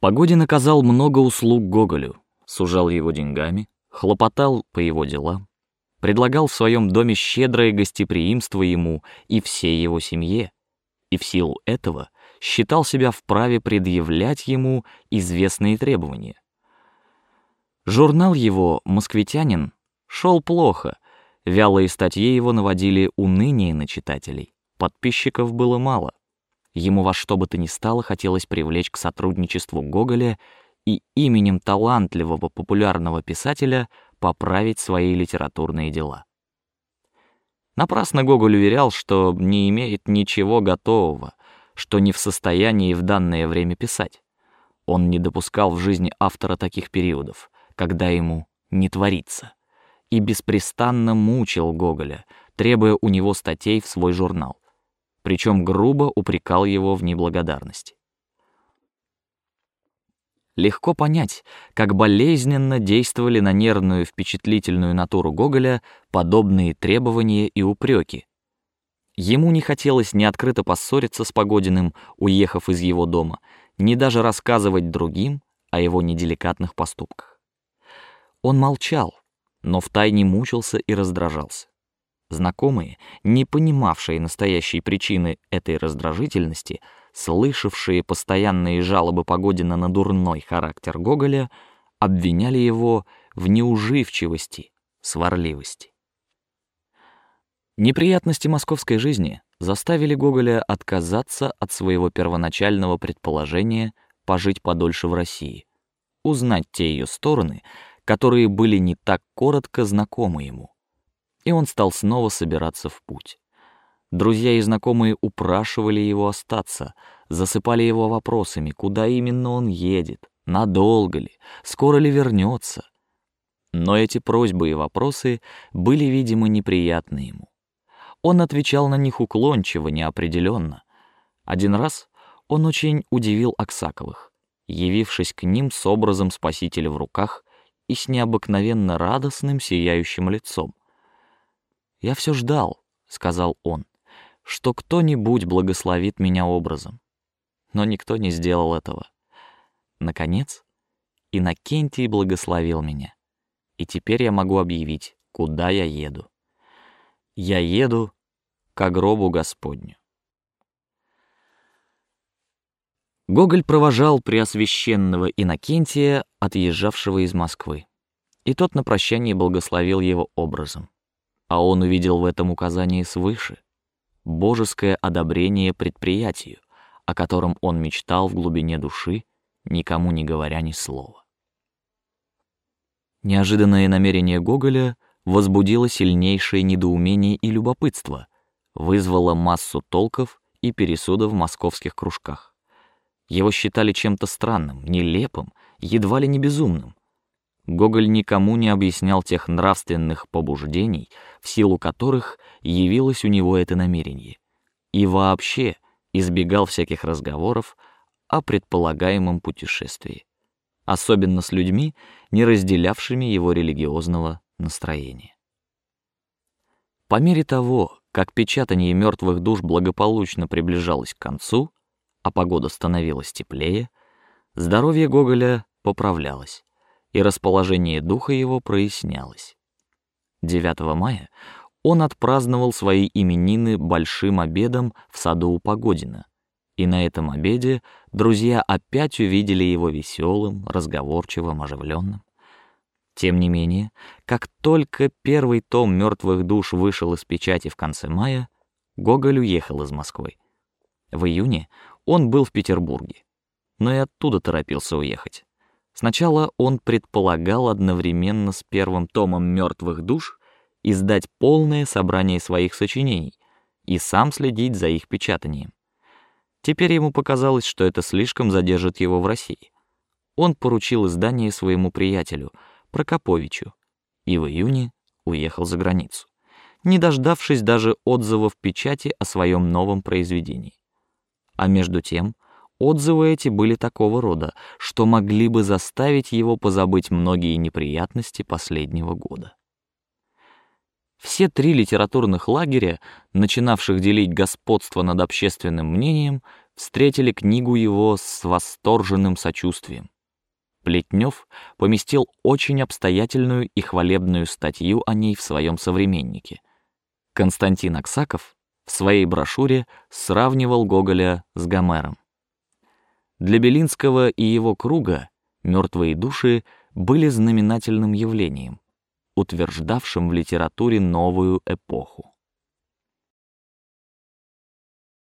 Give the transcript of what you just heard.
Погодин оказал много услуг Гоголю, сужал его деньгами, хлопотал по его делам, предлагал в своем доме щедрое гостеприимство ему и всей его семье, и в силу этого считал себя вправе предъявлять ему известные требования. Журнал его «Москвитянин» шел плохо, вялые статьи его наводили уныние на читателей, подписчиков было мало. Ему во что бы то ни стало хотелось привлечь к сотрудничеству Гоголя и именем талантливого популярного писателя поправить свои литературные дела. Напрасно Гоголь уверял, что не имеет ничего готового, что не в состоянии в данное время писать. Он не допускал в жизни автора таких периодов, когда ему не творится, и беспрестанно мучил Гоголя, требуя у него статей в свой журнал причем грубо упрекал его в неблагодарности. Легко понять, как болезненно действовали на нервную впечатлительную натуру Гоголя подобные требования и упреки. Ему не хотелось ни открыто поссориться с Погодиным, уехав из его дома, ни даже рассказывать другим о его неделикатных поступках. Он молчал, но втайне мучился и раздражался. Знакомые, не понимавшие настоящей причины этой раздражительности, слышавшие постоянные жалобы Погодина на дурной характер Гоголя, обвиняли его в неуживчивости, сварливости. Неприятности московской жизни заставили Гоголя отказаться от своего первоначального предположения пожить подольше в России, узнать те ее стороны, которые были не так коротко знакомы ему и он стал снова собираться в путь. Друзья и знакомые упрашивали его остаться, засыпали его вопросами, куда именно он едет, надолго ли, скоро ли вернется. Но эти просьбы и вопросы были, видимо, неприятны ему. Он отвечал на них уклончиво, неопределенно. Один раз он очень удивил Аксаковых, явившись к ним с образом спасителя в руках и с необыкновенно радостным сияющим лицом. Я все ждал, сказал он, что кто-нибудь благословит меня образом, но никто не сделал этого. Наконец, Иннокентий благословил меня, и теперь я могу объявить, куда я еду. Я еду к гробу Господню. Гоголь провожал преосвященного Иннокентия, отъезжавшего из Москвы, и тот на прощание благословил его образом а он увидел в этом указание свыше божеское одобрение предприятию, о котором он мечтал в глубине души, никому не говоря ни слова. Неожиданное намерение Гоголя возбудило сильнейшее недоумение и любопытство, вызвало массу толков и пересудов в московских кружках. Его считали чем-то странным, нелепым, едва ли не безумным. Гоголь никому не объяснял тех нравственных побуждений, в силу которых явилось у него это намерение, и вообще избегал всяких разговоров о предполагаемом путешествии, особенно с людьми, не разделявшими его религиозного настроения. По мере того, как печатание мертвых душ благополучно приближалось к концу, а погода становилась теплее, здоровье Гоголя поправлялось и расположение духа его прояснялось. 9 мая он отпраздновал свои именины большим обедом в саду у Погодина, и на этом обеде друзья опять увидели его веселым, разговорчивым, оживленным. Тем не менее, как только первый том мертвых душ вышел из печати в конце мая, Гоголь уехал из Москвы. В июне он был в Петербурге, но и оттуда торопился уехать. Сначала он предполагал одновременно с первым томом мертвых душ издать полное собрание своих сочинений и сам следить за их печатанием. Теперь ему показалось, что это слишком задержит его в России. Он поручил издание своему приятелю Прокоповичу и в июне уехал за границу, не дождавшись даже отзывов печати о своем новом произведении. А между тем Отзывы эти были такого рода, что могли бы заставить его позабыть многие неприятности последнего года. Все три литературных лагеря, начинавших делить господство над общественным мнением, встретили книгу его с восторженным сочувствием. Плетнев поместил очень обстоятельную и хвалебную статью о ней в своем современнике. Константин Аксаков в своей брошюре сравнивал Гоголя с Гомером. Для Белинского и его круга мертвые души были знаменательным явлением, утверждавшим в литературе новую эпоху.